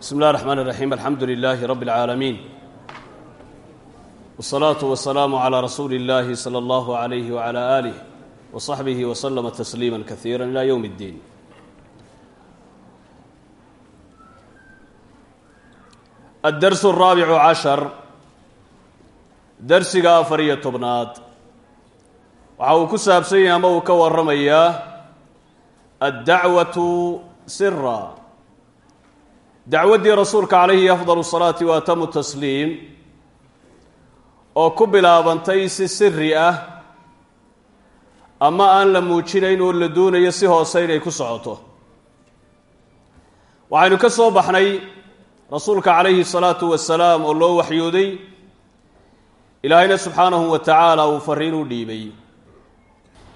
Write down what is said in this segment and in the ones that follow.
بسم الله الرحمن الرحيم الحمد لله رب العالمين والصلاة والسلام على رسول الله صلى الله عليه وعلى آله وصحبه وسلم تسليما كثيرا إلى يوم الدين الدرس الرابع عشر درسiga afar iyo tobnaad waxa uu ku saabsan yahay ama uu ka waramayaa addacwatu sira dacwaddii rasuulka calayhi afdal salaati wa atamu tasliim oo ku bilaabantay si siri ah ama aan la muujinayn oo la doonayo si hoose inay ku socoto. Waxaynu ka soo baxnay rasuulka calayhi salaatu wasalaam oo loo waxyooday ilaahayna subxaanahu wa tacaala uu fariin u dhiibay.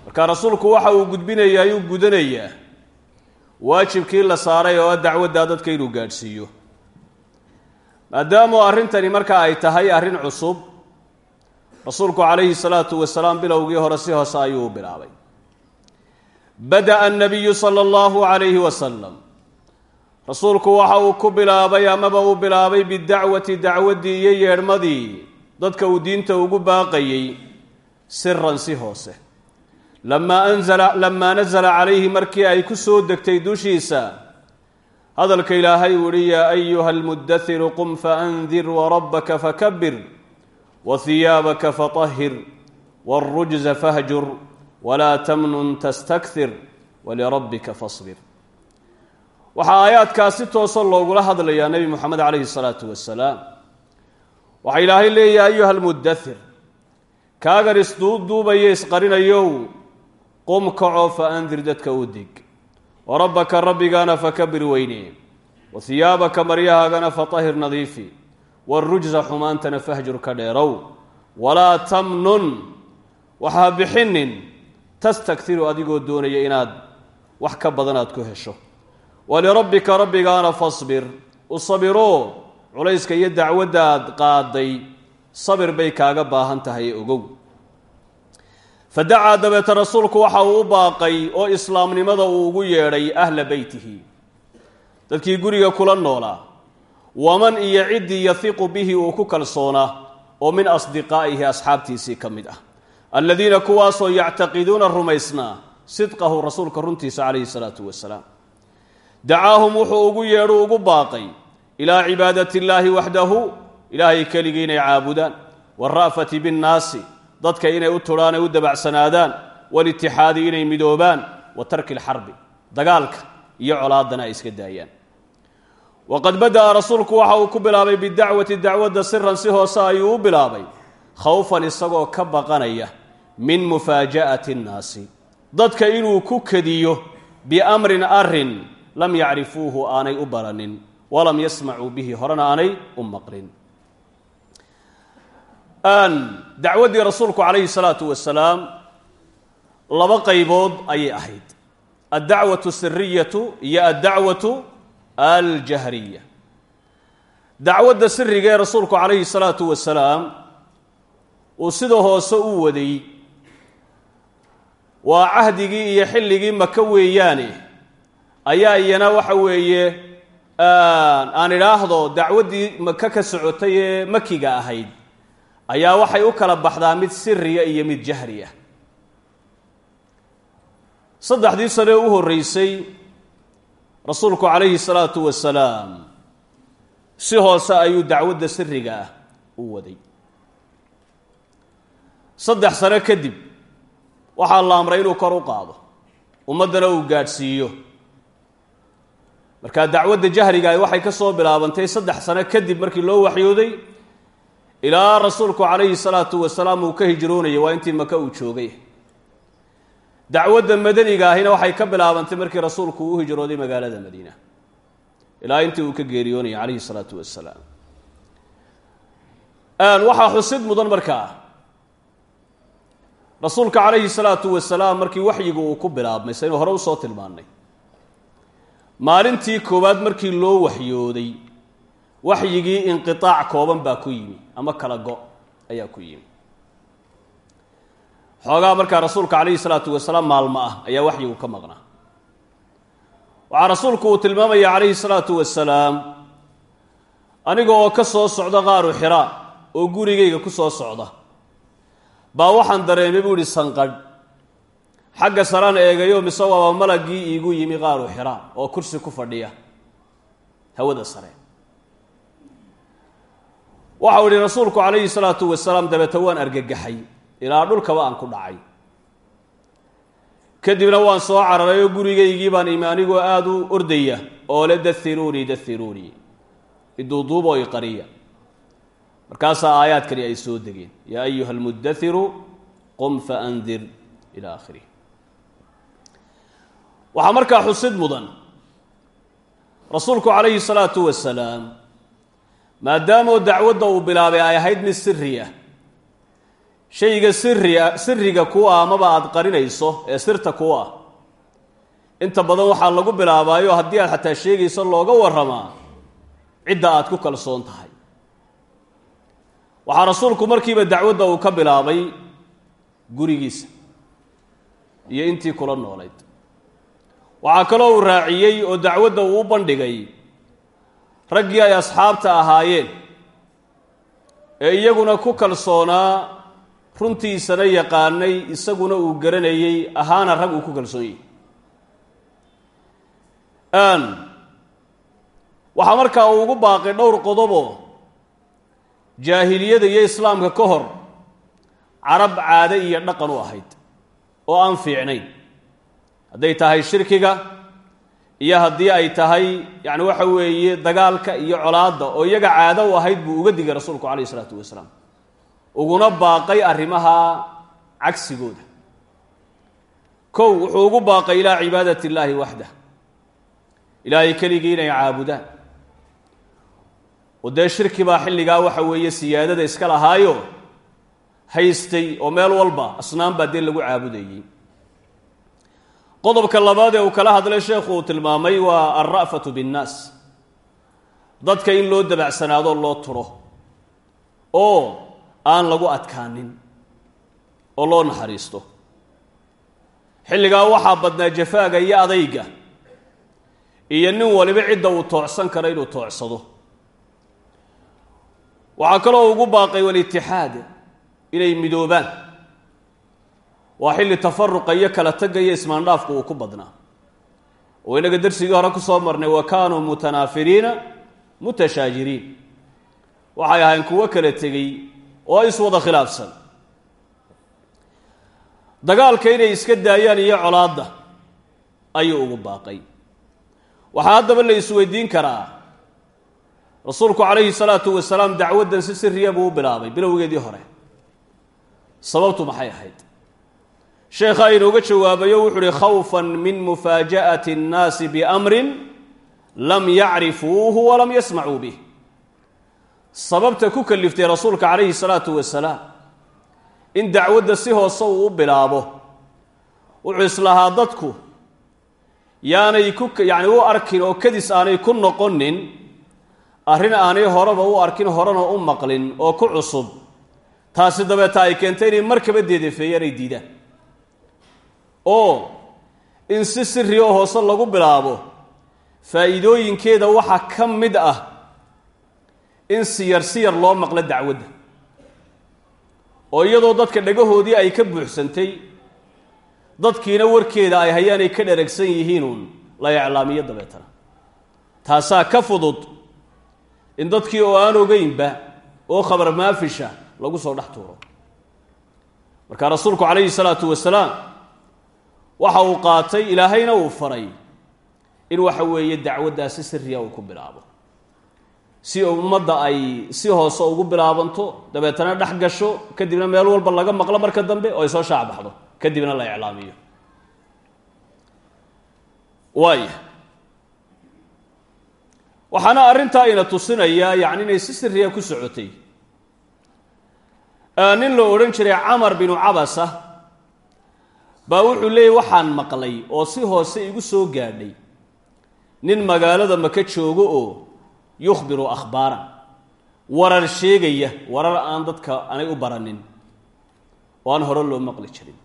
Marka rasuulku waxa uu gudbinayaa ayuu gudanayaa waajibkii la saaray oo dacwaddaa dadka inuu gaadhsiiyo. Maadaamu arrintani marka ay tahay arrin cusub rasuulku calayhi salaatu wasalaam bilowgii hore si hoose ayuu u bilaabay. Bada'a annabiyu sala allahu calayhi wasalam rasuulku waxa uu ku bilaabay amaba uu bilaabay bidacwati dacwaddii iyo yeedhmadii dadka uu diinta ugu baaqayey siran si hoose lamaa nasala calayhi markii ay ku soo degtay dushiisa hadalka ilaahay uu ihi yaa ayuha almuddathiru qum faandir warabbaka fakabir wahiyaabaka fatahhir wاlrujza fahjur walaa tamnun tastakthir walirabbika fasbir. Waxaa aayaadkaas si toosa loogula hadlayaa nebi moxamed calayhi salaatu wasalaam waxaa ilaahay leeyahay ayuha almuddathir kaagan isduuduubaya isqarinayow qum kaco fa andir dadka u dig. Wa rabbaka rabbigaana fakabir weyne wa hiyaabaka maryahaagana fatahir nadiifi. Warujsa xumaantana fahjur ka dheerow. Walaa tamnun waxaa bixinin tastaktiru adigoo doonaya inaad wax ka badan aad ku hesho. Walirabbika rabbigaana fasbir. U sabiro culayska iyo dacwadda aad sabir bay kaaga baahan tahay ogow fa dacaa dabeete rasuulku waxa uu u baaqay oo islaamnimada uu ugu yeedhay ahla beytihi. Dadkii guriga kula noolaa. Waman iyo ciddii yahiqu bihi uu ku kalsoonaa oo min asdiqaa'ihi asxaabtiisii ka mid ah. Alladiina kuwaasoo yactaqiduuna rumaysnaa sidqahu rasuulka runtiisa calayhi salaatu wasalaam. Dacaahum wuxuu ugu yeedhu ugu baaqay ilaa cibaadati illaahi waxdahu ilaahay keligii inay caabudaan. Waalra'fati binnaasi dadka inay u tudhaan ay u dabacsanaadaan walitixaadi inay midoobaan wa tarki lxarbi dagaalka iyo colaadana ay iska daayaan. Waqad bada'a rasuulku waxa uu ku bilaabay bidacwati dacwadda siran si hoose ayuu u bilaabay khawfan isagoo ka baqanaya min mufaaja'ati nnaasi. Dadka inuu ku kediyo biamrin arrin lam yacrifuuhu aanay u baranin walam yasmacuu bihi horena aanay u maqlin dacwaddii rasuulku calayhi salaatu wasalaam laba qaybood ayay ahayd. Addacwatu siriyatu iyo addacwatu aljahriya. Dacwadda siriga ee rasuulku calayhi salaatu wasalaam uu sida hoose u waday waa cahdigii iyo xilligii maka weeyaane. Ayaa iyana waxa weeye aan idhaahdo dacwaddii maka ka socotay ee makiga ahayd ayaa waxay u kala baxdaa mid siriya iyo mid jahri ah saddexdii sane u horreysay rasuulku calayhi salaatu wasalaam si hoose ayuu dacwadda siriga ah u waday. Saddex sano kadib waxaa la amray inuu kor u qaado ummaddana uu gaadhsiiyo. Markaa dacwadda jahriga waxay ka soo bilaabantay saddex sano kadib markii loo waxyooday ilaa rasuulku calayhi salaatu wasalaam uu ka hijroonayay waa intii maka uu joogay. Dacwadda madaniga ahina waxay ka bilaabantay markii rasuulku uu u hijrooday magaalada madiina ilaa intii uu ka geeriyoonayay calayhi salaatu wasalaam. Waxaa xusid mudan markaa rasuulka calayhi salaatu wasalaam markii waxyigu uu ku bilaabmay saynu hore u soo tilmaannay. Maalintii koowaad markii loo waxyooday waxyigii inqiaac kooban baa ku yimi ama kala go ayaa ku yimi. Xoogaa markaa rasuulka calayhi salaatu wasalaam maalmo ah ayaa waxyigu ka maqnaa. Waxaa rasuulku uu tilmaamaya calayhi salaatu wasalaam aniga oo ka soo socda qaaru xiraa oo gurigayga ku soo socda baa waxaan dareemay buu idhi sanqadh. Xagga saraan eegayo mise waaba malagii iigu yimi qaaru xiraa oo kursi ku fadhiya hawada sare waxau idhi rasuulku calayhi salaatu wasalaam dabeete waan argagaxay ilaa dhulkaba aan ku dhacay. Kadibna waan soo cararay gurigaygii baan imi anigoo aada u ordaya oo le dathiruunii dathiruunii iduuduubo iqariya markaasaa aayaadkani ay soo degeen yaa ayuha almudathiru qum faandir ila aakhirih waxaa markaa xusid mudan. Rasuulku calayhi salaatu wasalaam maadaamoo dacwadda uu bilaabay ay ahayd mid siri ah shayga siria siriga kuwa amaba aada qarinayso ee sirta kuwa. Ah inta badan waxaa lagu bilaabaayo haddii aad xataa sheegayso looga warramaa cidda aad ku kalsoon tahay. Waxaa rasuulku markiiba dacwadda uu ka bilaabay gurigiisa iyo intii kula noolayd. Waxaa kaloo uu raaciyey oo dacwadda uu u bandhigay raggii ay asxaabta ahaayeen. Ee iyaguna ku kalsoonaa runtiisana yaqaanay isaguna uu garanayey ahaana rag uu ku kalsoon yahay waxaa markaa uu ugu baaqay dhowr qodoboo jaahiliyada iyo islaamka ka hor carab caade iyo dhaqan u ahayd oo aan fiicnayn. Hadday tahay shirkiga iyo haddii ay tahay yacni waxa weeye dagaalka iyo colaadda oo iyaga caado u ahayd buu uga digay rasuulku calayh isalaatu wasalaam. Uguna baaqay arrimaha cagsigooda. Kow wuxuu ugu baaqay ilaa cibaadati illaahi waxdah ilaahay keligii inay caabudaan. Oo dee shirki baa xilligaa waxa weeye siyaadada iska lahaayo haystay oo meel walba asnaan baa dee lagu caabudayey qodobka labaad ee uu kala hadlay sheekhu uu tilmaamay waa alra'fatu binnaas. Dadka in loo dabacsanaado loo turo oo aan lagu adkaanin oo loo naxariisto. Xilligaa waxaa badnaa jafaaga iyo adayga iyo nin waliba cidda uu toocsan karo inuu toocsado. Waxaa kaloo ugu baaqay walitixaad inay midoobaan waa xilli tafaruqa iyo kala tagga iyo ismaandhaafku uu ku badnaa. Oo inaga darsigii hore ku soo marnay wa kaanuu mutanaafiriina mutashaajiriin waxay ahayn kuwo kala tegey oo iswada khilaafsan. Dagaalka inay iska daayaan iyo colaadda ayuu ugu baaqay. Waxaa haddaba la isweydiin karaa rasuulku calayhi salaatu wasalaam dacwaddan si siriya buu u bilaabay bilowgeedii hore. Sababtu maxay ahayd sheekha inooga jawaabayo wuxu uhi khawfan min mufaaja'ati annaasi biamrin lam yacrifuuhu walam yasmacuu bih sababta ku kaliftay rasuulka calayhi salaatu wasalaam in dacwadda si hoose uu u bilaabo wuxuu islahaa dadku yaanay ku yacni u arkin oo kadis aanay ku noqonin arrin aanay horeba u arkin horena u maqlin oo ku cusub taasi dabeeta ay keentay inay markaba deedefeeyaan ay diidaan oo in si siri oo hoose lagu bilaabo faa'iidooyinkeeda waxaa ka mid ah in siyar siyar loo maqlo dacwadda. Oo iyadoo dadka dhagahoodii ay ka buuxsantay dadkiina warkeeda ay hayaanay ka dheragsan yihiinuun la iclaamiyo dabeetana. Taasaa ka fudud in dadkii oo aan ogeynba oo khabar maafisha lagu soo dhex tuuro. Marka rasuulku calayhi salaatu wasalaam waxa uu qaatay ilaahayna uu faray in waxa weeye dacwaddaasi siriya uu ku bilaabo. Si ummadda ay si hoose ugu bilaabanto dabeetana dhex gasho kadibna meel walba laga maqlo marka dambe oo ay soo shaac baxdo kadibna la iclaamiyo. Waaya waxaana arrintaa ina tusinayaa yacni inay si siriya ku socotay. Nin la odhan jiray camar binu cabasa baa wuxuu leeyay waxaan maqlay oo si hoose igu soo gaadhay. Nin magaalada maka joogo oo yukhbiru akhbaaran warar sheegaya warar aan dadka anay u baranin. Oo aan hore loo maqli jirin.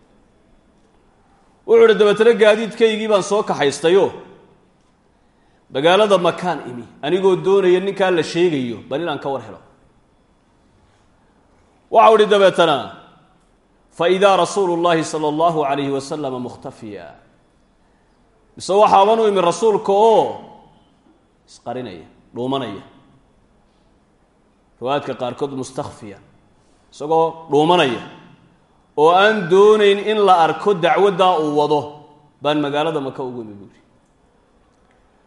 Wuxuu idhi dabeetana gaadiidkaygii baan soo kaxaystayoo magaalada makaan imi anigoo doonaya ninkaa la sheegayo bal inaan ka war helo. Waxau ihi dabeetana faidaa rasuulu llahi sala allahu alayhi wasalama mukhtafiya mise waxaaban u imi rasuulka oo isqarinaya dhuumanaya riwaayadka qaarkood mustakfiya isagoo dhuumanaya oo aan doonayn in la arko dacwaddaa uu wado baan magaalada maka ugu imi buuri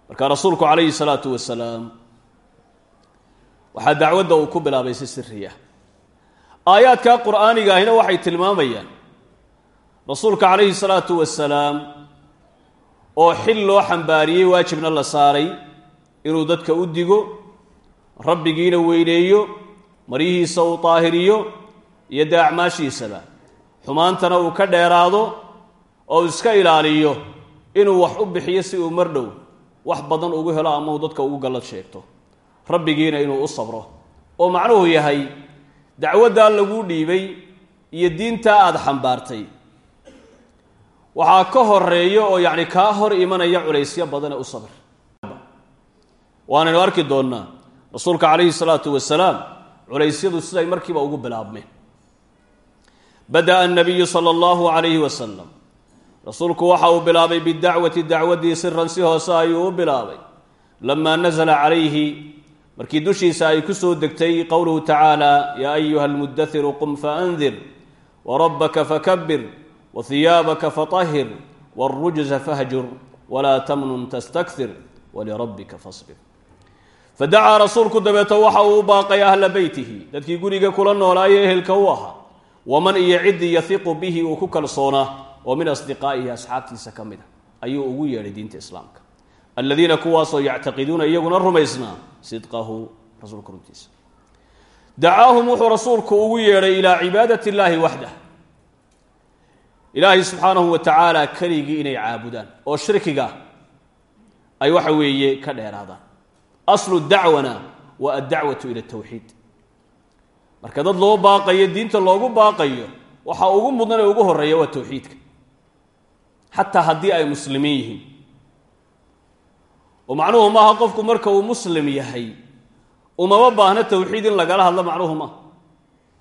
marka rasuulku calayhi salaatu wasalaam waxaa dacwadda uu ku bilaabay si siriya aayaadka qur'aaniga ahina waxay tilmaamayaan. Rasuulka calayhi salaatu wasalaam oo xil loo xambaariyey waajibna la saaray inuu dadka u digo rabbigiina weyneeyo maryihiisa uu daahiriyo iyo dee acmaashiisaba xumaantana uu ka dheeraado oo iska ilaaliyo inuu wax u bixiyo si uu mar dhow wax badan ugu helo ama uu dadka ugu gallad sheegto. Rabbigiina inuu u sabro. Oo macnuhu yahay dacwaddaa laguu dhiibay iyo diintaa aada xambaartay. Waxaa ka horreeya oo yacni kaa hor imanaya culaysyo badane u sabr waanaynu arki doonnaa rasuulka calayhi salaatu wasalaam culaysyadu siday markiiba ugu bilaabmeen. Bada'a annabiyu sala allahu calayhi wasalam rasuulku waxa uu bilaabay bidacwati dacwaddii siran si hoose ayuu u bilaabay. Lamaa nasala calayhi markii dushiisa ay ku soo degtay qowluhu tacaala yaa ayuha almudairu qum faandir warabbaka fakabir wahiyaabaka fatahir wاlrujza fahjur walaa tamnun tastakir walirabbika fasbir. Fadacaa rasuulku dabeeto waxa uu u baaqay ahla beytihi dadkii guriga kula noolaaye ehelka u ahaa waman iyo ciddii yahiqu bihi uu ku kalsoonaa oo min asdiqaa'ihi asxaabtiisa ka mid a ayuu ugu yeedhay diinta islaamka aladiina kuwaasoo yactaqiduuna iyaguna rumaysnaa sidqahu rasuulka runtiisa. Dacaahum wuxuu rasuulku ugu yeedhay ilaa cibaadati illaahi waxdah. Ilaahay subxaanahu wa tacaala keligii inay caabudaan oo shirkiga ay waxa weeye ka dheeraadaan. Aslu dacwana wa addacwatu ila tawxiid. Marka dad loo baaqayo diinta loogu baaqayo waxaa ugu mudan ee ugu horreeya waa tawxiidka. Xataa haddii ay muslimiin yihiin oo macnuhu maaha qofku marka uu muslim yahay umama baahna tawxiid in lagala hadlo macnuhu maaha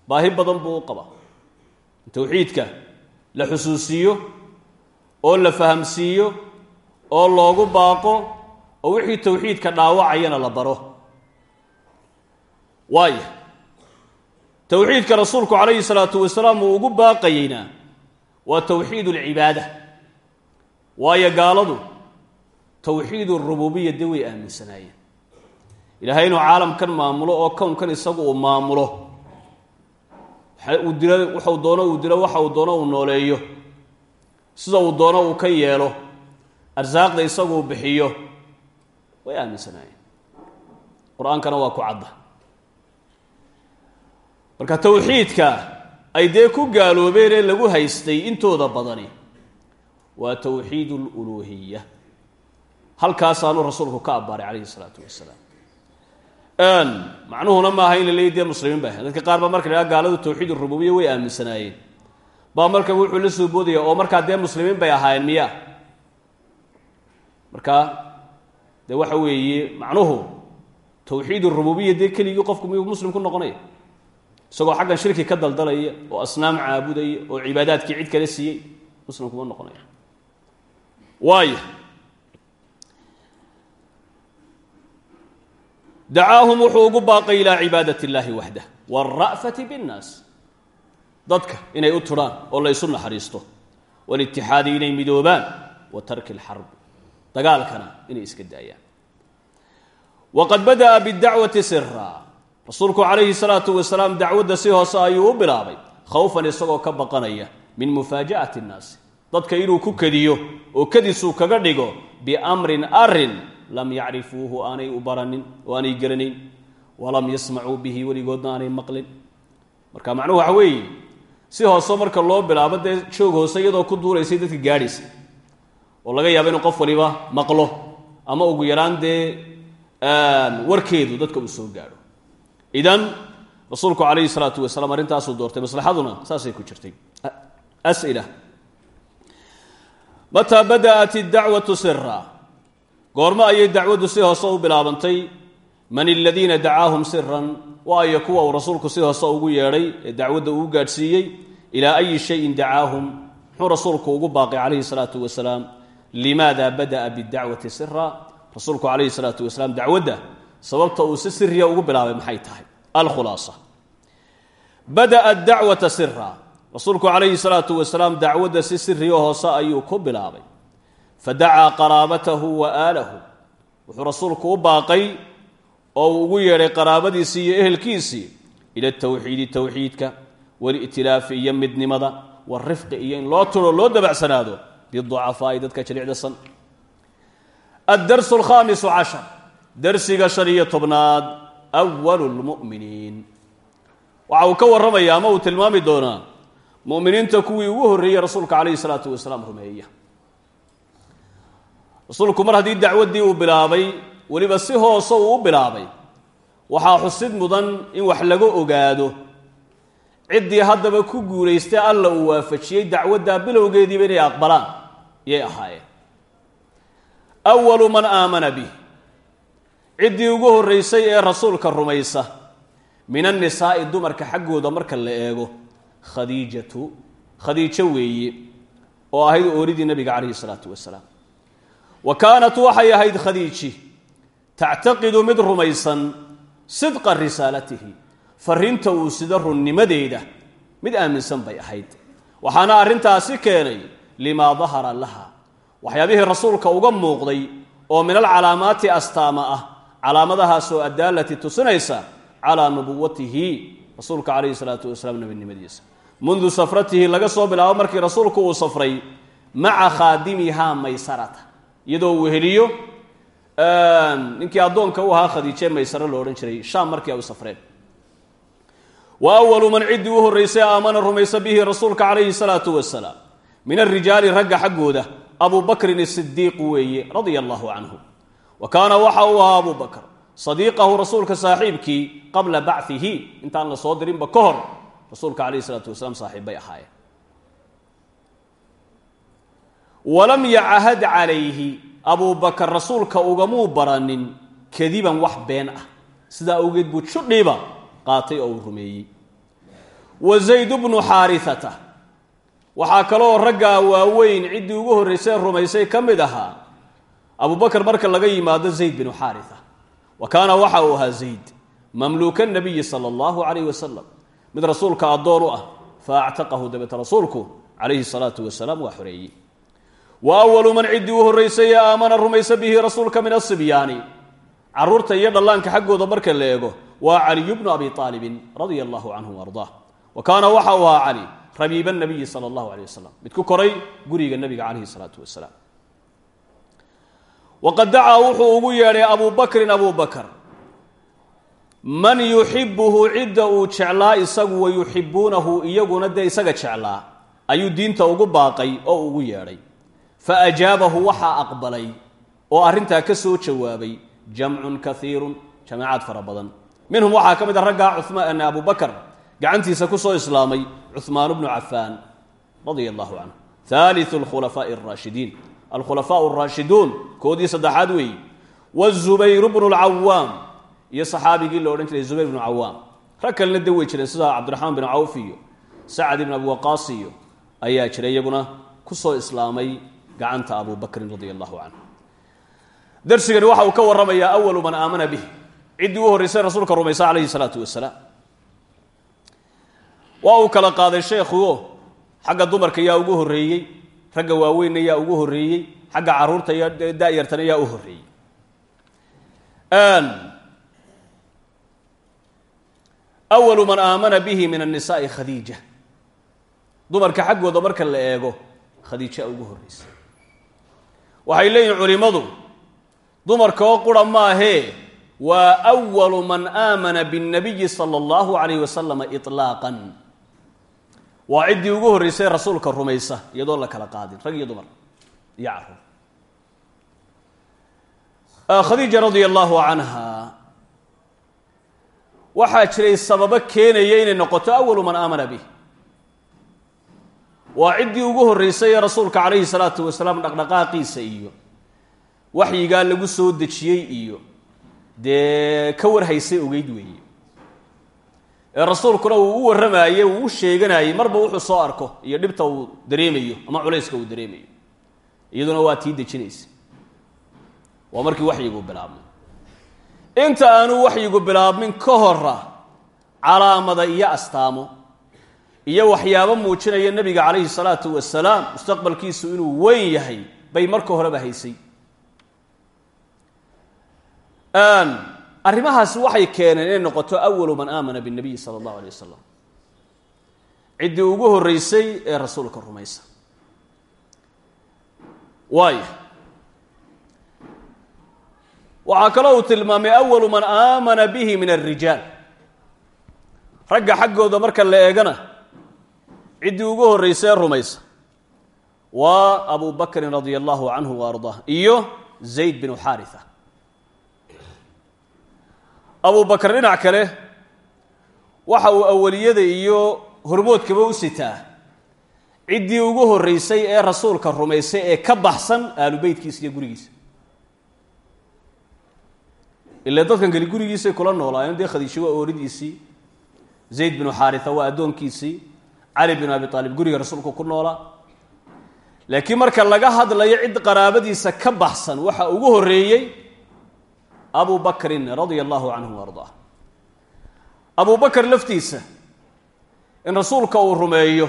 baahi badan buu u qabaa in tawxiidka la xusuusiiyo oo la fahamsiiyo oo loogu baaqo oo wixii tawxiidka dhaawacayana la baro. Waaya towxiidka rasuulku calayhi salaatu wasalaam uu ugu baaqayeyna waa towxiid alcibaada waayo gaaladu towxiid rububiya de way aaminsanaayeen. Ilaahay inuu caalamkan maamulo oo kownkan isagu uu maamulo. Uu dilo waxau doono uu dilo waxa uu doono uu nooleeyo. Sida uu doono uu ka yeelo. Arsaaqda isagu uu bixiyo. Way aaminsanaayeen. Qur'aankana waa ku cadda. Marka towxiidka ay dee ku gaaloobeen ee lagu haystay intooda badani waa towxiid aluluuhiya halkaasaanu rasuulku ka abbaaray calayhi isalaatu wasalaam macnuhuna maaha in la leeyi dee muslimiin ahayn dadka qaar baa marka la haha gaaladu towxiid urububiya way aaminsanaayeen. Baa marka wuxuu la soo boodaya oo markaa dee muslimiin bay ahaayeen miya. Marka dee waxa weeye macnuhu towxiid urububiya dee keligii qofku miyuu muslim ku noqonaya? Isagoo xaggan shirki ka daldalaya oo asnaam caabudaya oo cibaadaadkii cid kale siiyey muslim kuma noqonaya. Waaya dacaahum wuxuu ugu baaqay ilaa cibaadat illaahi waxdah waalra'fati binnaas dadka inay u turhaan oo la ysu naxariisto walitixaadi inay midoobaan wa tarki alxarbi dagaalkana inay iska daayaan waqad bada'a bidacwati sira rasuulku calayhi salaatu wasalaam dacwadda si hoose ayuu u bilaabay khawfan isagoo ka baqanaya min mufaaja'ati nnaasi dadka inuu ku kediyo oo kadisuu kaga dhigo biamrin arrin lam yacrifuuhu aanay u baranin oo aanay garanayn walam yasmacuu bihi weligoodna aanay maqlin. Marka macnuhu waxa weeye si hoose marka loo bilaabo dee joog hoose iyadoo ku duulaysay dadka gaadhaysa oo laga yaabo inuu qof waliba maqlo ama ugu yaraan dee warkeedu dadka uu soo gaadho. Idan rasuulku calayhi salaatu wasalaam arrintaasuu doortay maslaxaduna saasay ku jirtay. As'ila. Mataa bada'at iddacwatu sira goormo ayay dacwaddu si hoose u bilaabantay man aladiina dacaahum siran waayo kuwa uu rasuulku si hoose ugu yeedhay ee dacwadda uu gaadhsiiyey ilaa ayi shayin dacaahum muxuu rasuulku ugu baaqay calayhi salaatu wasalaam limaada bada'a bidacwati sira rasuulku calayhi salaatu wasalaam dacwadda sababta uu si siriya ugu bilaabay maxay tahay? Alkhulaasa bada'a dacwata sira rasuulku calayhi salaatu wasalaam dacwadda si siriya hoose ayuu ku bilaabay fadacaa qaraabatahu wa aalahu. Wuxuu rasuulku u baaqay oo uu ugu yeedhay qaraabadiisii iyo ehelkiisii ila tawxiidi towxiidka wali'tilaafi iyo midnimada warifqi iyo in loo turo loo dabacsanaado biducafaa'i dadka jilicdasan addarsu alkhaamisu cashar darsiga shan iyo tobnaad awalu lmu'miniin waxa uu ka warramaya ama uu tilmaami doonaa mu'miniinta kuwii ugu horreeyey rasuulka calayhi salaatu wasalaam rumeeya rasuulku mar haddii dacwaddii uu bilaabay weliba si hoose uu u bilaabay. Waxaa xusid mudan in wax laga ogaado. Ciddii haddaba ku guulaystay alla uu waafajiyey dacwaddaa bilowgeediiba inay aqbalaan yay ahaayeen. Awalu man aamana bih ciddii ugu horraysay ee rasuulka rumaysa min annisaa'i dumarka xaggooda marka la eego khadiijatu khadiijo weeye oo ahayd ooridii nabiga calayhi salaatu wasalaam wa kaanat waxay ahayd khadiiji tactaqidu mid rumaysan sidqa risaalatihi fariinta uu sida runnimadeeda mid aaminsan bay ahayd. Waxaana arrintaasi keenay limaa dahara laha waxyaabihii rasuulka uga muuqday oo min alcalaamaati astaama ah calaamadahaasoo addaalati tusinaysa calaa nubuwatihi rasuulka calayhi salaatu wasalaam nebinimadiisa. Mundu safratihi laga soo bilaabo markii rasuulku uu safray maca khaadimihaa maysarata iyadoo uu heliyo ninkii addoonka u ahaa khadiije maysare lo odhan jiray shaam markii ay safreen. Wa awalu man ciddii u horraysay aamana rumaysa bihi rasuulka calayhi salaatu wasalaam min alrijaali ragga xaggooda abu bakrin isidiiq weeye radia allahu canhu wa kaana waxa uu ahaa abu bakr sadiiqahu rasuulka saaxiibkii qabla bachihi intaan la soo dirinba ka hor rasuulka calayhi salaatu wasalaam saaxiib bay ahaayeen walam yacahad calayhi abu bakar rasuulka ugamuu baranin kadiban wax been ah. Sidaa awgeed buu judhiiba qaatay oo uu rumeeyey. Wa zayd bnu xaariata waxaa kaloo raggaa waaweyn ciddii ugu horraysay rumaysay ka mid ahaa abubakar marka laga yimaado zayd binu xaaria wa kaana waxa uu ahaa zayd mamluuka nabiyi sala allahu calayh wasalam mid rasuulka addoon u ah fa actaqahu dabeeta rasuulku calayhi salaatu wasalaam waa xoreeyey wa awalu man ciddii u horraysay ee aamana rumaysa bihi rasuulka min asibyaani carruurta iyo dhallaanka xaggooda marka la eego waa caliyu bnu abi aalibin radia allahu canhu ardaa wa kaana waxa uu ahaa cali rabiiba nabiyi sala allahu alay wasalam mid ku koray guriga nabiga calayhi salaatu wasalaam waqad dacaa wuxuu ugu yeedhay abu bakrin abu bakr man yuxibuhu cidda uu jeclaa isagu wa yuxibuunahu iyaguna dee isaga jeclaa? Ayuu diinta ugu baaqay oo ugu yeedhay fa ajaabahu waxaa aqbalay oo arrintaa ka soo jawaabay jamcun kaiirun jamaacad fara badan minhum waxaa ka mid a raggaa cumaan abu bakr gacantiisa ku soo islaamay cuhmaan bnu cafaan radia allahu canhu haaliu lkhulafaa'i araashidiin alkhulafaau araashiduun koodii saddexaad weeye wazubayru bnu lcawaam iyo saxaabigii la odhan jiray zubayr bnu cawaam rag kalena de way jireen sida cabdiraxmaan bin cawf iyo sacad ibn abi waqaas iyo ayaa jira iyaguna ku soo islaamay gacanta abu bakrin radia allahu canhu darsigani waxa uu ka warramayaa awalu man aamana bih ciddii u horraysay rasuulka rumaysa calayhi salaatu wasalaam waa uu kala qaaday sheekhuo xagga dumarka yaa ugu horreeyey ragga waaweynna yaa ugu horreeyey xagga carruurta iyo da-yartana yaa u horreeyey. Awalu man aamana bihi min annisaai khadiija. Dumarka xaggooda marka la eego khadiija ugu horreysa waxay leeyihiin culimmadu dumarka oo qura maahee waa awalu man aamana biاnnabiyi sala allahu calayh wasalama iطlaaqan waa ciddii ugu horreysay rasuulka rumaysa iyadoon la kala qaadin rag iyo dumar iyo carruur. Khadiija radia allahu canha waxaa jiray sababo keenaya inay noqoto awalu man aamana bih waa ciddii ugu horreysay ee rasuulka calayhi salaatu wasalaam dhaqdhaqaaqiisa iyo waxyigaa lagu soo dejiyey iyo dee ka warhaysay ogeyd weeye. Ee rasuulkuna uu u warramaayey uu u sheeganayey marba wuxuu soo arko iyo dhibta uu dareemayo ama culayska uu dareemayo. Iyaduna waa tii dejinaysa. Waa markii waxyigu bilaabmay inta aanu waxyigu bilaabmin ka hora calaamada iyo astaamo iyo waxyaabo muujinaya nebiga calayhi salaatu wasalaam mustaqbalkiisu inuu weyn yahay bay marka horeba haysay. Arrimahaasi waxay keeneen inay noqoto awalu man aamana binabiyi sala allahu alay wasalam ciddii ugu horreysay ee rasuulka rumaysa. Waaya waxaa kaloo uu tilmaamay awalu man aamana bihi min alrijaal ragga xaggooda marka la eegana ciddii ugu horreysay ee rumaysa. Waa abu bakrin radia allahu canhu wa ardaah iyo zayd binu xaritha. Abu bakr dhinac kale waxa uu awaliyada iyo hormoodkaba u sitaa. Ciddii ugu horreysay ee rasuulka rumaysay ee ka baxsan aalu beytkiisa iyo gurigiisa. Ila dadkan keli gurigiisay kula noolaayeen. Dee khadiijo waa ooridiisii zayd binu xaritha waa addoonkiisii cali binu abi aalib guriga rasuulku ku noolaa laakiin marka laga hadlayo cid qaraabadiisa ka baxsan waxa ugu horreeyey abu bakrin radia allahu canhu ardaa abu bakr laftiisa in rasuulka uu rumeeyo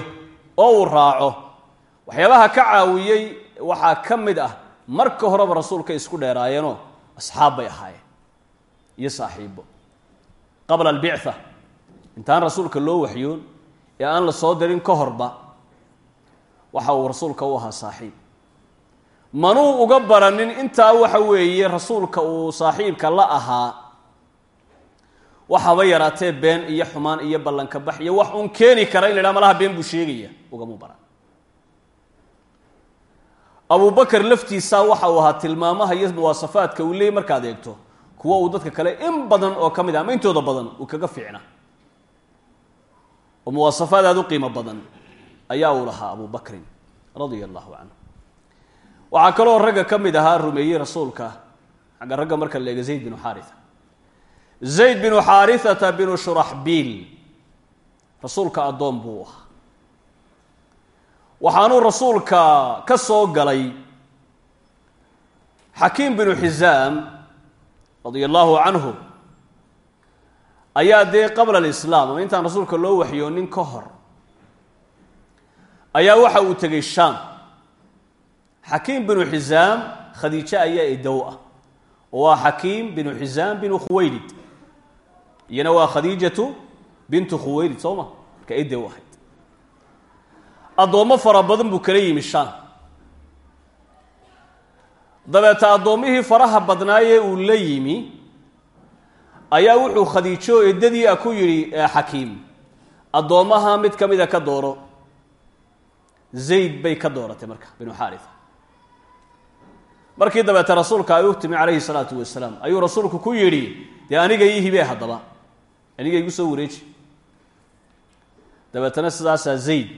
oo uu raaco waxyaabaha ka caawiyey waxaa ka mid ah marka horeba rasuulka isku dheeraayeenoo asxaab bay ahaayeen iyo saaxiibo qabla albictha intaan rasuulka loo waxyoon ee aan la soo dirin ka horba waxa uu rasuulka u ahaa saaxiib. Manuu uga baranin intaa waxa weeye rasuulka uu saaxiibka la ahaa waxaba yaraatee been iyo xumaan iyo ballanka bax iyo wax uun keeni kara in la idhaha malaha been buu sheegaya ugamu baran. Abu bakar laftiisa waxa uu ahaa tilmaamaha iyo muwaasafaadka uu leeyay markaad eegto kuwa uu dadka kale in badan oo ka mid ah ama intooda badan uu kaga fiicna oo muwaasafaad aada u qiimo badan ayaa uu lahaa abu bakrin radia allahu canhu waxaa kaloo ragga ka mid ahaa rumeeyey rasuulka xagga ragga marka la eega zayd binu xaaritha zayd binu xaarithata binu shuraxbiil rasuulka addoon buu ahaa. Waxaanuu rasuulka ka soo galay xakiim binu xisaam radia allahu canhu ayaa dee qabla alislaam ama intaan rasuulka loo waxyoonin ka hor ayaa waxa uu tegey shaam. Xakiim binu xisaam khadiijo ayaa idow ah oo waa xakiim binu xisaam binu khuwaylid. Iyana waa khadiijatu bintu khuwaylid soo ma? Marka idow ahayd. Addoommo fara badan buu kala yimi shaam. Dabeeta addoommihii faraha badnaayee uu la yimi ayaa wuxuu khadiijo eddadii a ku yidhi xakiim addoommaha mid ka mida ka dooro. Zayd bay ka dooratay marka binu xaaritha markii dabeete rasuulka ay u timi calayhi salaatu wasalaam ayuu rasuulku ku yidhi dee aniga ii hibee haddaba. Aniga igu soo wareeji. Dabeetana sidaasaa zayd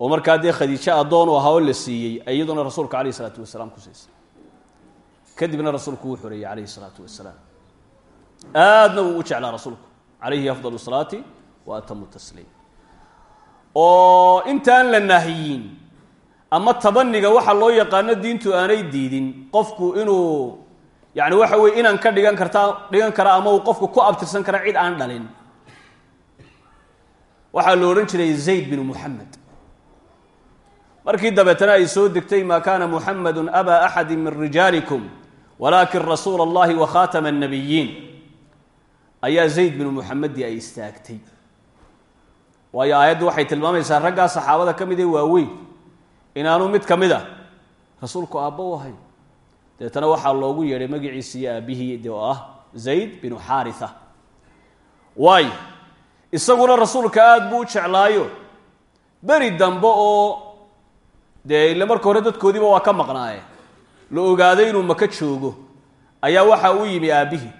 oo markaa dee khadiijo addoon u ahaa oo la siiyey iyaduna rasuulka calayhi salaatu wasalaam ku siisay kadibna rasuulku wuu xoreeyey calayhi salaatu wasalaam aadna wuu u jeclaa rasuulku. Calayhi afdal salaati wa atamu tasliim. Oo intaan la nahiyin ama tabaniga waxa loo yaqaano diintu aanay diidin qofku inuu yani waxa weye inaan ka dhigan karta dhigan kara ama uu qofku ku abtirsan kara cid aan dhalin. Waxaa lo odhan jiray zayd binu muxamed markii dabeetana ay soo degtay maa kaana muxamadu abaa axadi min rijaalikum walaakin rasuula allahi wakhaatama annabiyiin ayaa zayd binu muxamedi ay istaagtay. Waayo aayaddu waxay tilmaamaysaa raggaa saxaabada ka mid ee waaweyn inaanu mid ka mid a rasuulku aabbo u ahay. Deetana waxaa loogu yeedhay magaciisa iyo aabbihii de oo ah zayd binu xaaritha waayo isaguna rasuulka aada buu u jeclaayo. Beri dambe oo dee ile marka hore dadkoodiiba waa ka maqnaaye. La ogaaday inuu maka joogo. Ayaa waxa u yimi aabbihii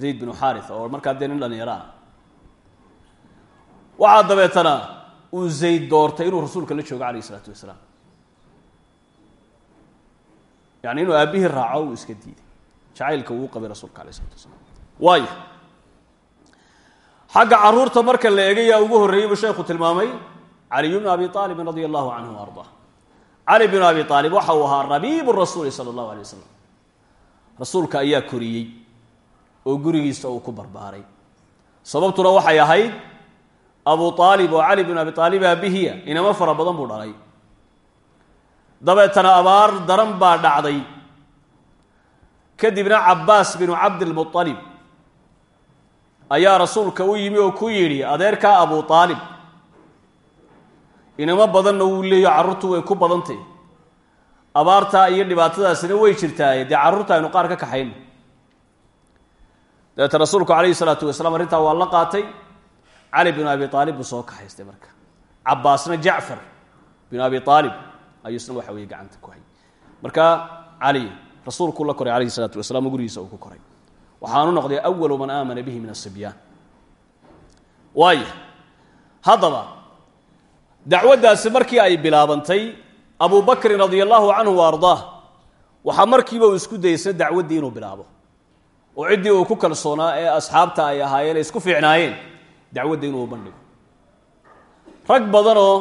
zayd binu xaaritha oo markaa dee nin dhalinyaro ah. Waxaa dabeetana uu zayd doortay inuu rasuulka la joogo calayh isalaatu wasalaam. Yani inuu aabbihii raaco uu iska diiday. Jacaylka uu qabay rasuulka alay slatu wasalaam. Waaya xagga carruurta marka la eegayaa ugu horreeyey buu sheekhu tilmaamay caliy bnu abi aalibin radia allahu canhu wa ardaa cali abi aalib waxa uu ahaa rabiibu rasuuli sala allahu alay wasalam rasuulka ayaa koriyey oo gurigiisa uu ku barbaaray. Sababtuna waxay ahayd abu aalib oo cali bnu abi aalib aabihiya inamo fara badan buu dhalay. Dabeetana abaar daran baa dhacday. Kadibna cabbaas binu cabdilmualib ayaa rasuulka u yimi oo ku yidhi adeerkaa abu aalib inamo badanna wuu leeyo carruurtu way ku badantay. Abaartaa iyo dhibaatadaasina way jirtaaye dee carruurta aynu qaar ka kaxayno dabeeta rasuulku calayhi salaatu wasalaam arrintaa waa la qaatay. Cali binu abi aalib buu soo kaxaystay marka. Cabbaasna jacfar binu abi aalib ayuu waxa weye gacanta ku hay marka cali rasuulkuu la koray calayhi salaatu wasalaam oo uu ku koray. Waxaanu noqday awalu man aamana bihi min asibyaan waaya haddaba dacwaddaasi markii ay bilaabantay abu bakrin radia allahu canhu wa ardaah waxaa uu isku dayeysna dacwaddii inuu bilaabo oo ciddii uu ku kalsoonaa ee asxaabta ay ahaayeen ay isku fiicnaayeen dacwadda inuu bandhigo. Rag badanoo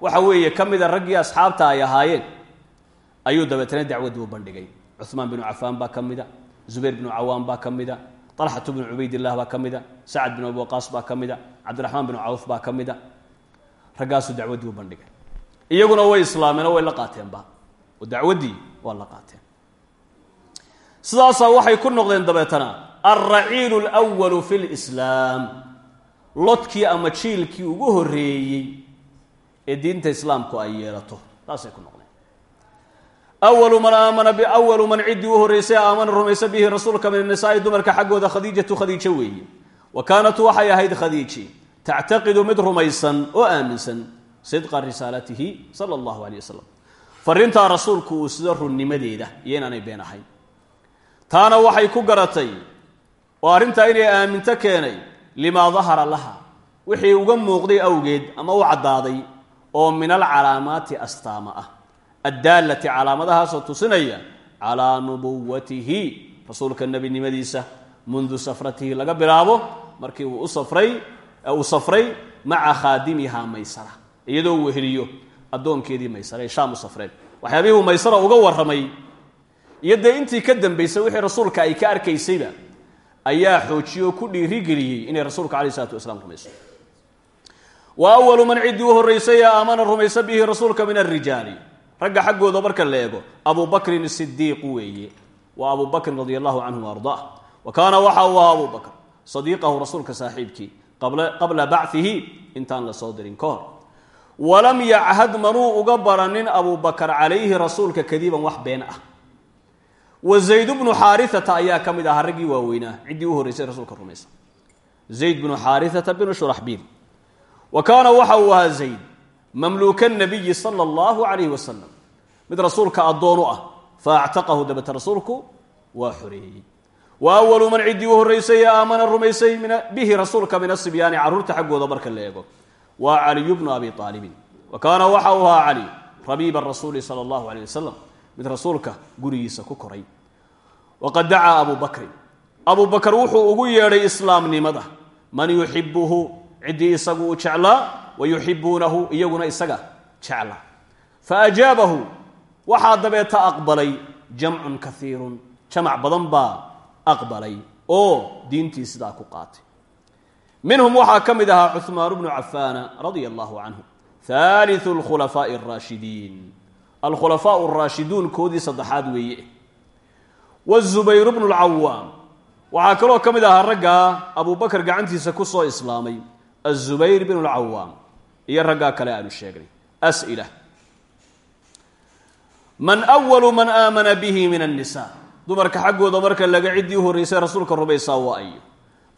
waxa weeye ka mida raggii asxaabta ay ahaayeen ayuu dabeetana dacwaddii u bandhigay. Cuhmaan binu cafaan baa ka mida zubayr binu cawaan baa ka mida طalxatu bnu cubaydillah baa ka mida sacad binu abi waqaas baa ka mida cabdiraxmaan binu cawf baa ka mida. Raggaasuu dacwaddii u bandhigay. Iyaguna way islaameen oo way la qaateenba oo dacwaddii waa la qaateen sidaasaa waxay ku noqdeen dabeetana alraciilu alwalu fi lislaam lodkii ama jiilkii ugu horreeyey ee diinta islaamku ay yeelato taasay ku noqdeen. Awalu man aamana biawalu man ciddii u horreysay aamana rumaysa bihi rasuulka min annisaai dumarka xaggooda khadiijatu khadiijo weeye. Wa kaanat waxay ahayd khadiiji tactaqidu mid rumaysan oo aaminsan sidqa risaalatihi sala allahu aleyh wasalam farrintaa rasuulku uu sida runnimadeeda iyo inaanay been ahayn taana waxay ku garatay. Oo arrintaa inay aaminto keenay. Limaa dahara laha. Wixii uga muuqday awgeed ama u caddaaday oo min alcalaamaati astaama ah. Addaalati calaamadahaasoo tusinaya calaa nubuwatihi rasuulka nebinimadiisa mundu safratihi laga bilaabo markii uu u safray uu safray maca khaadimiha maysara. Iyadoo uu heliyo addoonkeedii maysara ee shaam u safreen. Waxyaabihii uu maysara uga warramay iyo dee intii ka dambaysay wixii rasuulka ay ka arkaysayba ayaa xoojiyey oo ku dhiirigeliyey inay rasuulka alayh isalatu wasalaam rumayso. Wa awalu man ciddii u horraysay ee aamana rumaysa bihi rasuulka min alrijaali ragga xaggooda marka la eego abu bakrin sidiiqu weeye. Waa abu bakrin radia allahu canhu wa kaana waxa uu ahaa abu bakr sadiiqahu rasuulka saaxiibkii qabla bachihi intaan la soo dirin ka hor walam yachad manuu uga baranin abu bakar calayhi rasuulka kadiban wax been ah wa zayd bnu xaariata ayaa ka mid ahaa raggii waaweynaa. Ciddii u horraysay rasuulka rumaysa zayd bnu xaariata bnu shuraxbiil wa kaana waxa uu ahaa zayd mamluuka nabiyi sala allahu calayhi wasalam mid rasuulka addoon u ah. Fa actaqahu dabata rasuulku waa xoreeyey wa awalu man ciddii u horraysay ee aamana rumaysay bihi rasuulka min asibyaani carruurta xaggooda marka la eego. Waa caliyu bnu abi aalibin wa kaana waxa uu ahaa cali rabiiba rasuuli sala allahu aleyh mid rasuulka gurigiisa ku koray waqad dacaa abu bakrin abu bakar wuxuu ugu yeedhay islaamnimada man yuxibuhu ciddii isagu u jeclaa wa yuxibuunahu iyaguna isaga jeclaa fa ajaabahu waxaa dabeeta aqbalay jamcun kaiirun jamac badan baa aqbalay oo diintii sidaa ku qaatay minhum waxaa ka mid ahaa cuhmaan bnu cafaana radia allahu canhu haaliu lkhulafaa'i araashidiin alkhulafaau araashiduun koodii saddexaad weeye wazubayr bnu lcawaam waxaa kaloo ka mid ahaa raggaa abu bakar gacantiisa ku soo islaamay azubayr bnu lcawaam iyo raggaa kale aanu sheegnay as'ila man awalu man aamana bihi min annisa dumarka xaggooda marka laga ciddii horraysay rasuulka rumaysaa waa ayo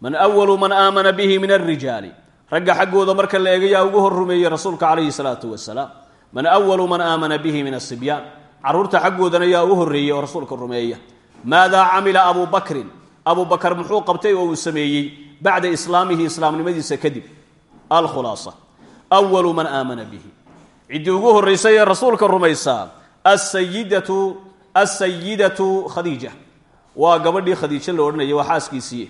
man awalu man aamana bihi min alrijaali ragga xaggooda marka la eegayaa ugu hor rumeeyey rasuulka calayhi salaatu wasalaam man awalu man aamana bihi min asibyaan carruurta xaggoodana yaa u horreeyey oo rasuulka rumeeya maadaa camila abu bakrin abu bakar muxuu qabtay oo uu sameeyey bacda islaamihi islaamnimadiisa kadib alkhulaasa awalu man aamana bihi ciddii ugu horraysay ee rasuulka rumaysaa asayidatu asayidatu khadiija waa gabadhii khadiijo la odhanayay waa xaaskiisiiye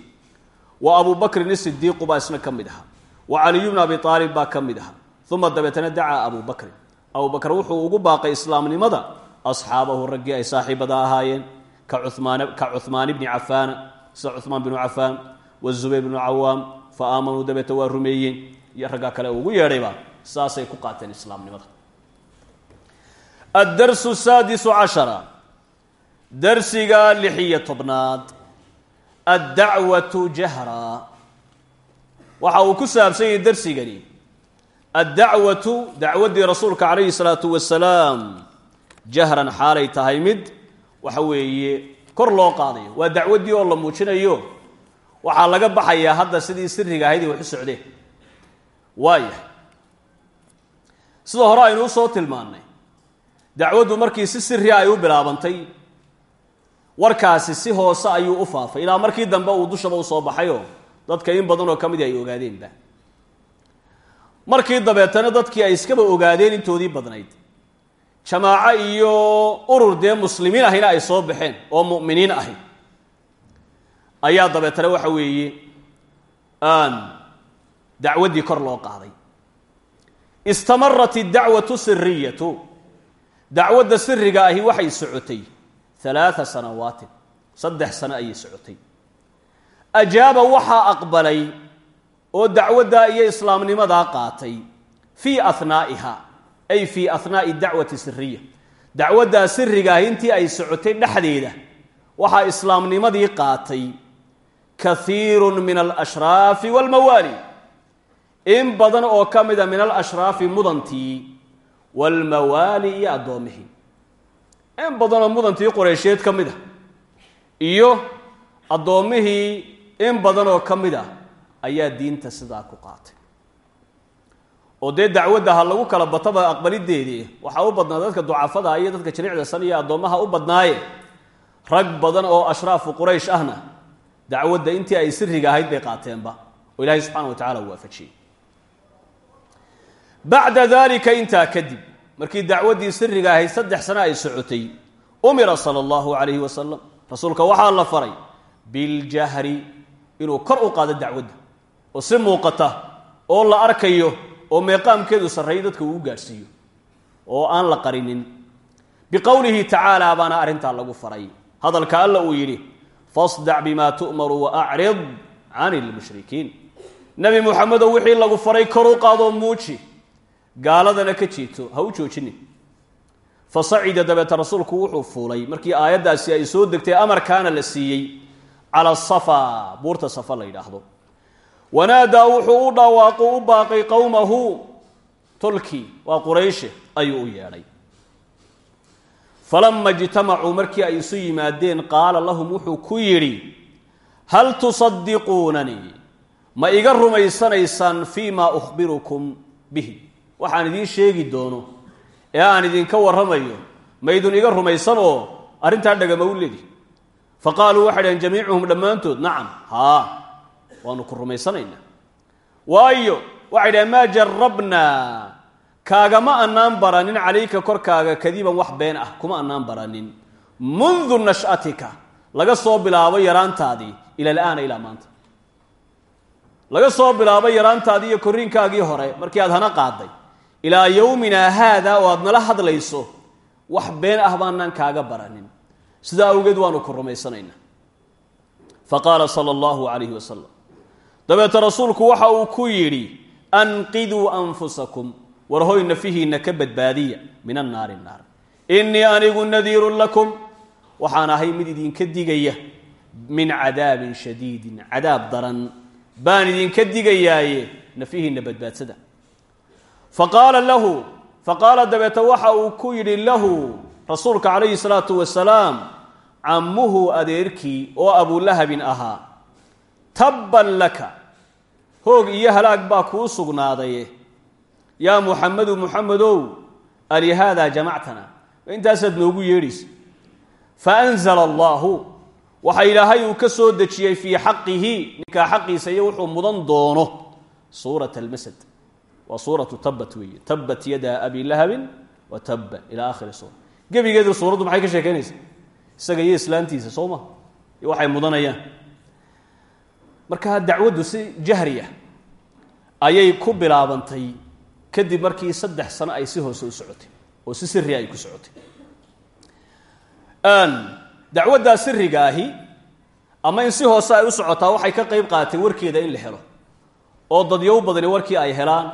wa abu bakrin isidiiqu baa isna ka mid ahaa wa caliyu bnu abi aalib baa ka mid ahaa uma dabeetana dacaa abu bakrin abu bakr wuxuu ugu baaqay islaamnimada asxaabahu raggii ay saaxiibada ahaayeen ka cumaan bni cafaana sida cumaan binu cafaan wazubayr bnu cawaam fa aamanuu dabeeta waa rumeeyeen iyo raggaa kale ugu yeedhayba saasay ku qaateen islaamnimada addarsu saadisu cashara darsiga lixiyo tobnaad addacwatu jahra waxa uu ku saabsan yahay darsigani addacwatu dacwaddii rasuulka calayhi salaatu wasalaam jahran xaalay tahay mid waxa weeye kor loo qaadayo. Waa dacwaddii oo la muujinayo. Waxaa laga baxayaa hadda sidii siriga ahayd ay wax socdeen waaya sida hore aynu u soo tilmaannay. Dacwaddu markii si siriya ay u bilaabantay warkaasi si hoose ayuu u faafay. Ilaa markii dambe uu dushaba u soo baxayoo dadka in badan oo ka mid ay ogaadeenba. Markii dabeetana dadkii ay iskaba ogaadeen intoodii badnayd jamaaco iyo urur dee muslimiin ahina ay soo baxeen oo mu'miniin ahi. Ayaa dabeetana waxa weeye dacwaddii kor loo qaaday. Istamarat iddacwatu siriyatu dacwadda siriga ahi waxay socotay halaaa sanawaatin saddex sano ayay socotay. Ajaaba waxaa aqbalay oo dacwaddaa iyo islaamnimadaa qaatay fii ahnaa'iha ay fii ahnaa'i dacwati siriya dacwaddaa sirigaahi intii ay socotay dhexdeeda waxaa islaamnimadii qaatay kahiirun min alashraafi waalmawaali in badan oo ka mida min alashraafi mudantii waalmawaali iyo addoomihii in badanoo mudantii qoreysheed ka mid a iyo addoommihii in badanoo ka mid ah ayaa diinta sidaa ku qaatay oo dee dacwadda ha lagu kala bataba aqbalideedii waxaa u badnaa dadka ducafada iyo dadka jariicda san iyo addoommaha u badnaaye. Rag badan oo ashraafu quraysh ahna dacwadda intii ay siriga ahayd bay qaateenba. Oo ilaahay subxana wa tacala u waafajiyey. Bacda dalika intaa kadib markii dacwaddii siriga ahayd saddex sano ay socotay umira sala allahu calayhi wasalam rasuulka waxaa la faray biljahri inuu kor u qaado dacwadda. Oo si muuqata oo la arkayo oo meeqaamkeedu sarreeyo dadka uu u gaadhsiiyo oo aan la qarinin. Biqowlihi tacaala baana arrintaa lagu faray. Hadalka alla uu yidhi fasdac bimaa tu'maru wa acrid can ilmushrikiin nebi muxamedow wixii lagu faray kor u qaadoo muuji. Gaaladana ka jeeto ha u joojinin. Fa sacida dabeeta rasuulku wuxuu fuulay. Markii aayaddaasi ay soo degtay amarkaana la siiyey cala safa buurta safa la yidhaahdo wanaadaa wuxuu u dhawaaqu u baaqay qowmahu tolkii waa qurayshe ayuu u yeedhay. Falama ijtamacuu markii ay isu yimaadeen qaala lahum wuxuu ku yidhi hal tusadiquunanii ma iga rumaysanaysaan fii maa ukhbirukum bihi? Waxaan idiin sheegi doono ee aan idinka warramayo maydun iga rumaysan oo arrintaa dhagama u fa qaaluu waxay dhaheen jamiicuhum dhammaantood nacam. Haa waanu ku rumaysanaynaa. Waayo waxay dhaheen maa jarabnaa kaagama annaan baranin calayka korkaaga kadiban wax been ah kuma annaan baranin. Mundu nash'atika. Laga soo bilaabo yaraantaadii ila alaana ilaa maanta. Laga soo bilaabo yaraantaadii iyo korriinkaagii hore markii aad hana qaaday ilaa yowminaa haada oo aad nala hadlayso wax been ah baanaan kaaga baranin. Sidaa awgeed waanu ku rumaysanaynaa. Fa qaala sala allahu calayhi wasalam dabeete rasuulku waxa uu ku yidhi anqiduu anfusakum war hoy nafihiinna ka badbaadiya min annaari naar. Innii anigu nadiirun lakum waxaan ahay mid idinka digaya min cadaabin shadiidin cadaab daran. Baan idinka digayaaye nafihiinna badbaadsada faqaala lahu faqaala dabeete waxa uu ku yidhi lahu rasuulka calayhi salaatu wasalaam cammuhu adeerkii oo abulahabin ahaa tabban laka hoog iyo halaag baa kuu sugnaaday. Yaa muxamedu muxamedow alihaadaa jamactana intaasaad noogu yeedhaysa faanzala allaahu waxa ilaahay uu ka soo dejiyey fii xaqihi ninkaa xaqiisa iyo wuxuu mudan doono. Suurat almasad waa suuratu tabat weeye. Tabat yadaa abi lahabin wa tabba ila akhiri suura. Gebigeedu suuraddu maxay ka sheekeynaysaa isaga iyo islaantiisa soo ma? Waxay mudanayaan marka dacwaddu si jahri ah ayay ku bilaabantay kadib markii saddex sano ay si hoose u socotay oo si siri ay ku socotay. Dacwaddaa siriga ahi ama in si hoose ay u socotaa waxay ka qayb qaadatay warkeeda in la helo oo dadyow badani warkii ay helaan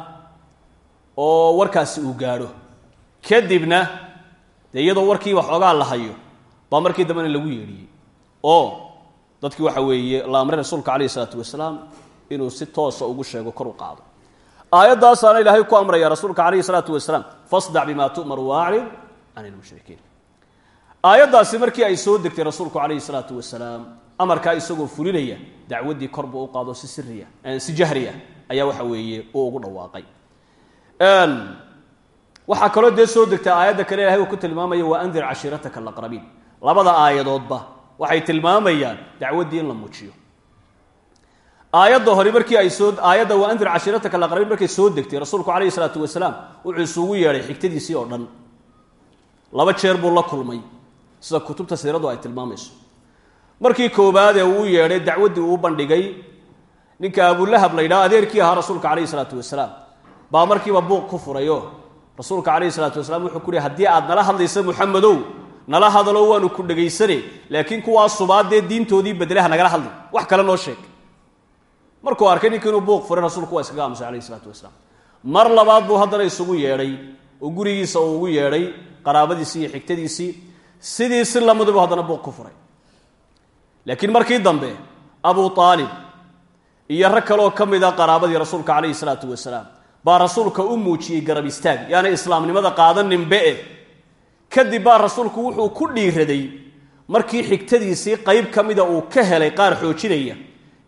oo warkaasi uu gaadho. Kadibna dee iyadoo warkii waxoogaa la hayo baa markii dambena lagu yeedhiyey. Oo dadkii waxa weeye la amray rasuulka calayhi isalaatu wasalaam inuu si toosa ugu sheego kor u qaado. Aayadaasaana ilaahay ku amraya rasuulka calayhi salaatu wasalaam fasdac bima tu'mar waacrid can ilmushrikiin aayaddaasi markii ay soo degtay rasuulku calayhi salaatu wasalaam amarkaa isagoo fulinaya dacwaddii kor buu u qaado si siriya si jahri ah ayaa waxa weeye uu ugu dhawaaqay. Waxaa kaloo dee soo degtay aayadda kale ilahay ku tilmaamaya wa andir cashiirataka alaqrabiin. Labada aayadoodba waxay tilmaamayaan dacwaddii in la muujiyo. Aayadda hore markii ay soo aayadda wa andir cashiirataka alaqrabiin markay soo degtay rasuulku calayhi salaatu wasalaam wuxuu isugu yeedhay xigtadiisii oo dhan. Laba jeer buu la kulmay sida kutubta siiradu ay tilmaamayso. Markii koowaad ee uu yeedhay dacwaddii uu bandhigay ninka abulahab la yidhaha adeerkii ahaa rasuulka calayhi salaatu wasalaam baa markiiba buuq ku furayo. Rasuulka calayhi salaatu wasalaam wuxuu ku yihi haddii aad nala hadlaysa muxamedow nala hadalo waanu ku dhegaysane laakiin kuwaa subaadee diintoodii bedelaha nagala hadli. Wax kale noo sheeg. Markuu arkay ninka inuu buuq furay rasuulku waa iskaga aamusay calayhi salaatu wasalaam. Mar labaad buu haddana isugu yeedhay oo gurigiisa uu ugu yeedhay qaraabadiisii iyo xigtadiisii. Sidii si lamadubu haddana buuq ku furay. Laakiin markii dambe abu aalib iyo rag kaleoo ka mid a qaraabadii rasuulka calayhi salaatu wasalaam baa rasuulka u muujiyey garab istaag. Yaana islaamnimada qaadaninbe e kadib baa rasuulku wuxuu ku dhiiraday markii xigtadiisii qayb ka mida uu ka helay qaar xoojinaya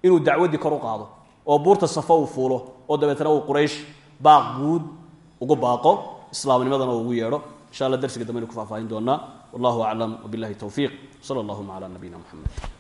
inuu dacwaddii kor u qaado oo buurta safo uu fuulo oo dabeetna uu quraysh baaq guud ugu baaqo islaamnimadana uu ugu yeedho. Insha alla darsiga dambaynu ku faahfaahin doonaa wallahu aclam wabillahi towfiiq sala allahuma cala nabiyina moxamed